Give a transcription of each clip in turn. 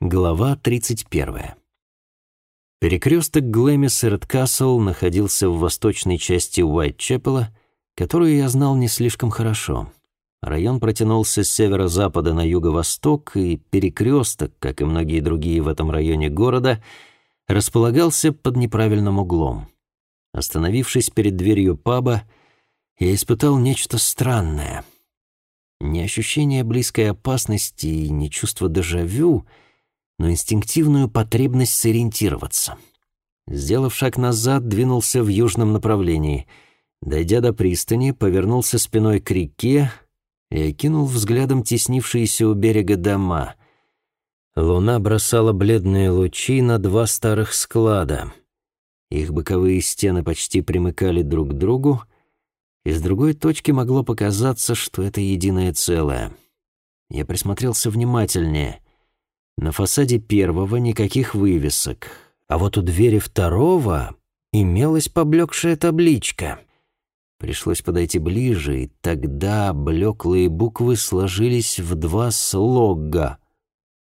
Глава 31. Перекресток Глэмис и Редкасл находился в восточной части Уайтчепела, которую я знал не слишком хорошо. Район протянулся с северо-запада на юго-восток, и перекресток, как и многие другие в этом районе города, располагался под неправильным углом. Остановившись перед дверью паба, я испытал нечто странное. Не ощущение близкой опасности и не чувство дежавю — но инстинктивную потребность сориентироваться. Сделав шаг назад, двинулся в южном направлении. Дойдя до пристани, повернулся спиной к реке и окинул взглядом теснившиеся у берега дома. Луна бросала бледные лучи на два старых склада. Их боковые стены почти примыкали друг к другу, и с другой точки могло показаться, что это единое целое. Я присмотрелся внимательнее — на фасаде первого никаких вывесок, а вот у двери второго имелась поблекшая табличка. Пришлось подойти ближе, и тогда блеклые буквы сложились в два слога.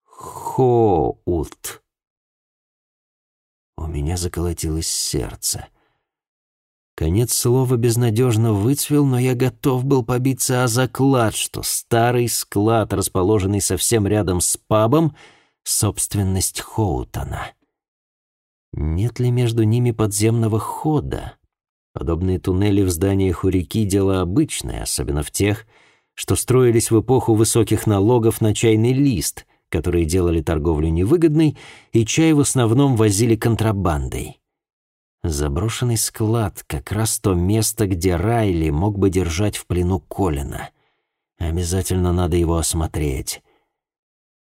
«Хоут». У меня заколотилось сердце. Конец слова безнадежно выцвел, но я готов был побиться о заклад, что старый склад, расположенный совсем рядом с пабом, — собственность Хоутона. Нет ли между ними подземного хода? Подобные туннели в зданиях у реки — дело обычное, особенно в тех, что строились в эпоху высоких налогов на чайный лист, которые делали торговлю невыгодной, и чай в основном возили контрабандой. Заброшенный склад — как раз то место, где Райли мог бы держать в плену Колина. Обязательно надо его осмотреть.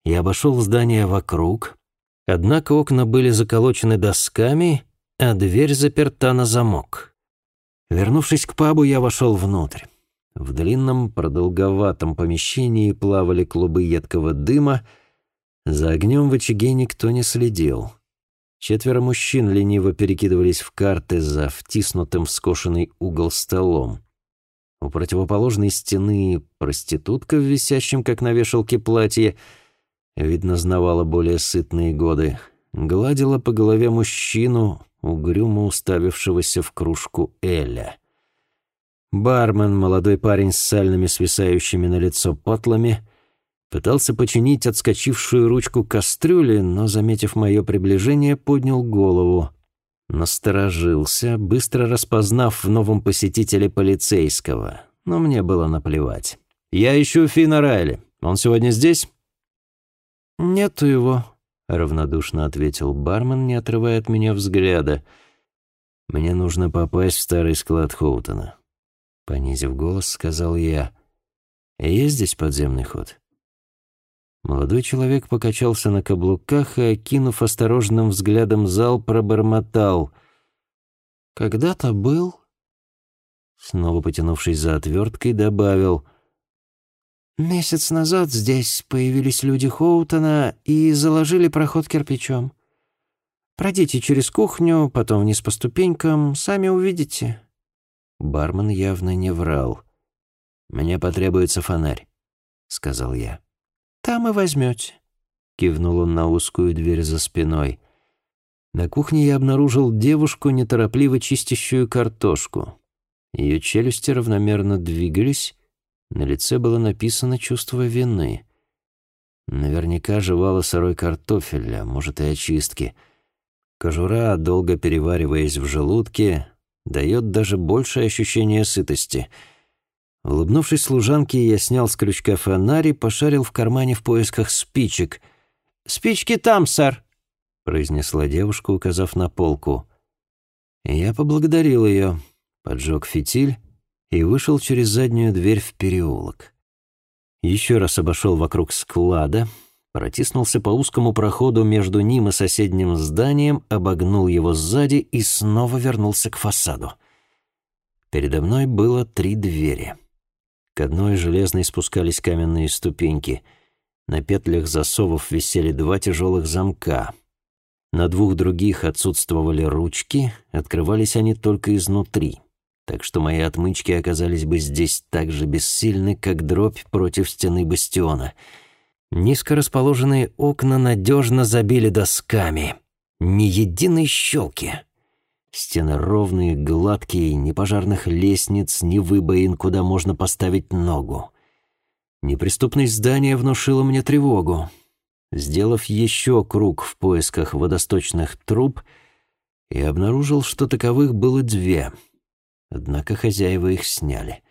Я обошел здание вокруг, однако окна были заколочены досками, а дверь заперта на замок. Вернувшись к пабу, я вошел внутрь. В длинном, продолговатом помещении плавали клубы едкого дыма, за огнем в очаге никто не следил. Четверо мужчин лениво перекидывались в карты за втиснутым в скошенный угол столом. У противоположной стены проститутка в висящем, как на вешалке, платье, видно, знавала более сытные годы, гладила по голове мужчину, угрюмо уставившегося в кружку Эля. Бармен, молодой парень с сальными свисающими на лицо патлами, Пытался починить отскочившую ручку кастрюли, но, заметив мое приближение, поднял голову. Насторожился, быстро распознав в новом посетителе полицейского. Но мне было наплевать. «Я ищу Фина Райли. Он сегодня здесь?» «Нету его», — равнодушно ответил бармен, не отрывая от меня взгляда. «Мне нужно попасть в старый склад Хоутона», — понизив голос, сказал я. «Есть здесь подземный ход?» Молодой человек покачался на каблуках и, окинув осторожным взглядом зал, пробормотал. «Когда-то был...» Снова потянувшись за отверткой, добавил. «Месяц назад здесь появились люди Хоутона и заложили проход кирпичом. Пройдите через кухню, потом вниз по ступенькам, сами увидите». Бармен явно не врал. «Мне потребуется фонарь», — сказал я. Там и возьмете», — кивнул он на узкую дверь за спиной. На кухне я обнаружил девушку, неторопливо чистящую картошку. Ее челюсти равномерно двигались, на лице было написано чувство вины. Наверняка жевала сырой картофель, а может и очистки. Кожура, долго перевариваясь в желудке, дает даже большее ощущение сытости — Улыбнувшись служанке, я снял с крючка фонарь и пошарил в кармане в поисках спичек. «Спички там, сэр», — произнесла девушка, указав на полку. Я поблагодарил ее, поджег фитиль и вышел через заднюю дверь в переулок. Еще раз обошел вокруг склада, протиснулся по узкому проходу между ним и соседним зданием, обогнул его сзади и снова вернулся к фасаду. Передо мной было три двери — к одной железной спускались каменные ступеньки. На петлях засовов висели два тяжелых замка. На двух других отсутствовали ручки, открывались они только изнутри. Так что мои отмычки оказались бы здесь так же бессильны, как дробь против стены бастиона. Низко расположенные окна надежно забили досками. Ни единой щелки. Стены ровные, гладкие, ни пожарных лестниц, ни выбоин, куда можно поставить ногу. Неприступность здания внушила мне тревогу. Сделав еще круг в поисках водосточных труб, я обнаружил, что таковых было две. Однако хозяева их сняли.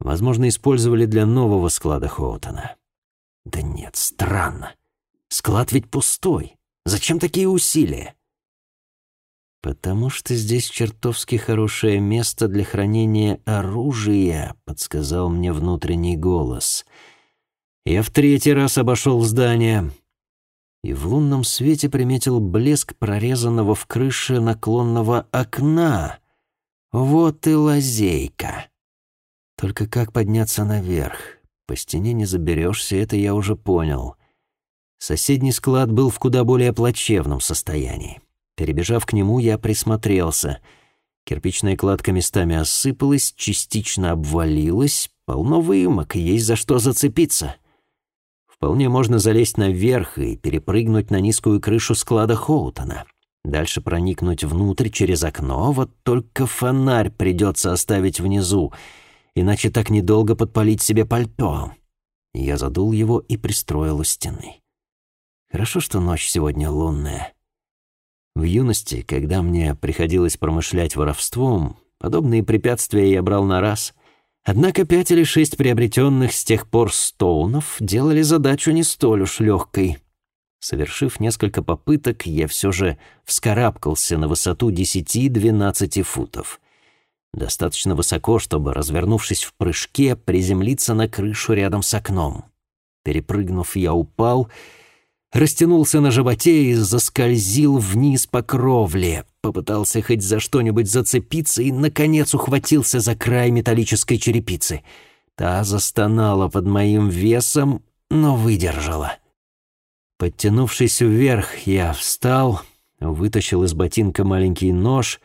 Возможно, использовали для нового склада Хоутона. Да нет, странно. Склад ведь пустой. Зачем такие усилия? «Потому что здесь чертовски хорошее место для хранения оружия», — подсказал мне внутренний голос. Я в третий раз обошел здание и в лунном свете приметил блеск прорезанного в крыше наклонного окна. Вот и лазейка. Только как подняться наверх? По стене не заберешься, это я уже понял. Соседний склад был в куда более плачевном состоянии. Перебежав к нему, я присмотрелся. Кирпичная кладка местами осыпалась, частично обвалилась, полно выемок, есть за что зацепиться. Вполне можно залезть наверх и перепрыгнуть на низкую крышу склада Хоутона. Дальше проникнуть внутрь через окно, вот только фонарь придется оставить внизу, иначе так недолго подпалить себе пальто. Я задул его и пристроил у стены. Хорошо, что ночь сегодня лунная. В юности, когда мне приходилось промышлять воровством, подобные препятствия я брал на раз. Однако пять или шесть приобретенных с тех пор стоунов делали задачу не столь уж легкой. Совершив несколько попыток, я все же вскарабкался на высоту 10-12 футов. Достаточно высоко, чтобы, развернувшись в прыжке, приземлиться на крышу рядом с окном. Перепрыгнув, я упал — растянулся на животе и заскользил вниз по кровле. Попытался хоть за что-нибудь зацепиться и, наконец, ухватился за край металлической черепицы. Та застонала под моим весом, но выдержала. Подтянувшись вверх, я встал, вытащил из ботинка маленький нож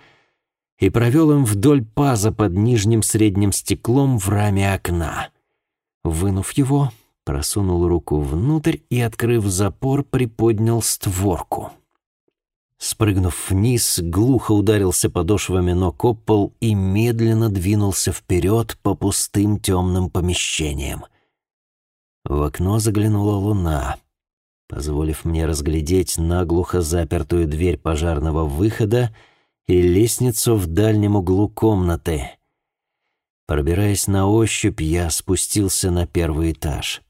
и провел им вдоль паза под нижним средним стеклом в раме окна. Вынув его, просунул руку внутрь и, открыв запор, приподнял створку. Спрыгнув вниз, глухо ударился подошвами ног об пол и медленно двинулся вперед по пустым темным помещениям. В окно заглянула луна, позволив мне разглядеть наглухо запертую дверь пожарного выхода и лестницу в дальнем углу комнаты. Пробираясь на ощупь, я спустился на первый этаж.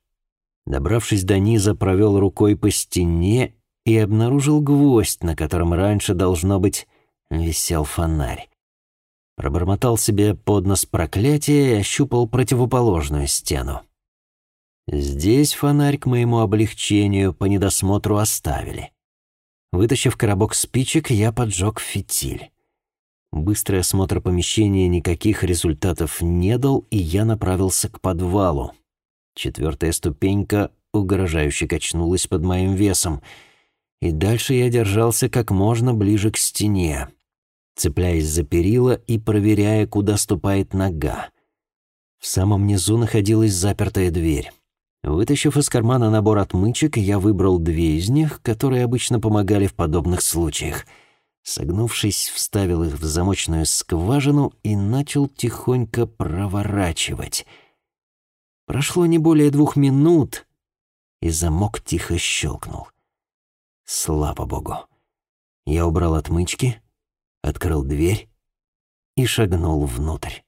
Добравшись до низа, провел рукой по стене и обнаружил гвоздь, на котором раньше, должно быть, висел фонарь. Пробормотал себе под нос проклятие и ощупал противоположную стену. Здесь фонарь к моему облегчению по недосмотру оставили. Вытащив коробок спичек, я поджег фитиль. Быстрый осмотр помещения никаких результатов не дал, и я направился к подвалу. Четвертая ступенька угрожающе качнулась под моим весом, и дальше я держался как можно ближе к стене, цепляясь за перила и проверяя, куда ступает нога. В самом низу находилась запертая дверь. Вытащив из кармана набор отмычек, я выбрал две из них, которые обычно помогали в подобных случаях. Согнувшись, вставил их в замочную скважину и начал тихонько проворачивать — Прошло не более двух минут, и замок тихо щелкнул. Слава богу. Я убрал отмычки, открыл дверь и шагнул внутрь.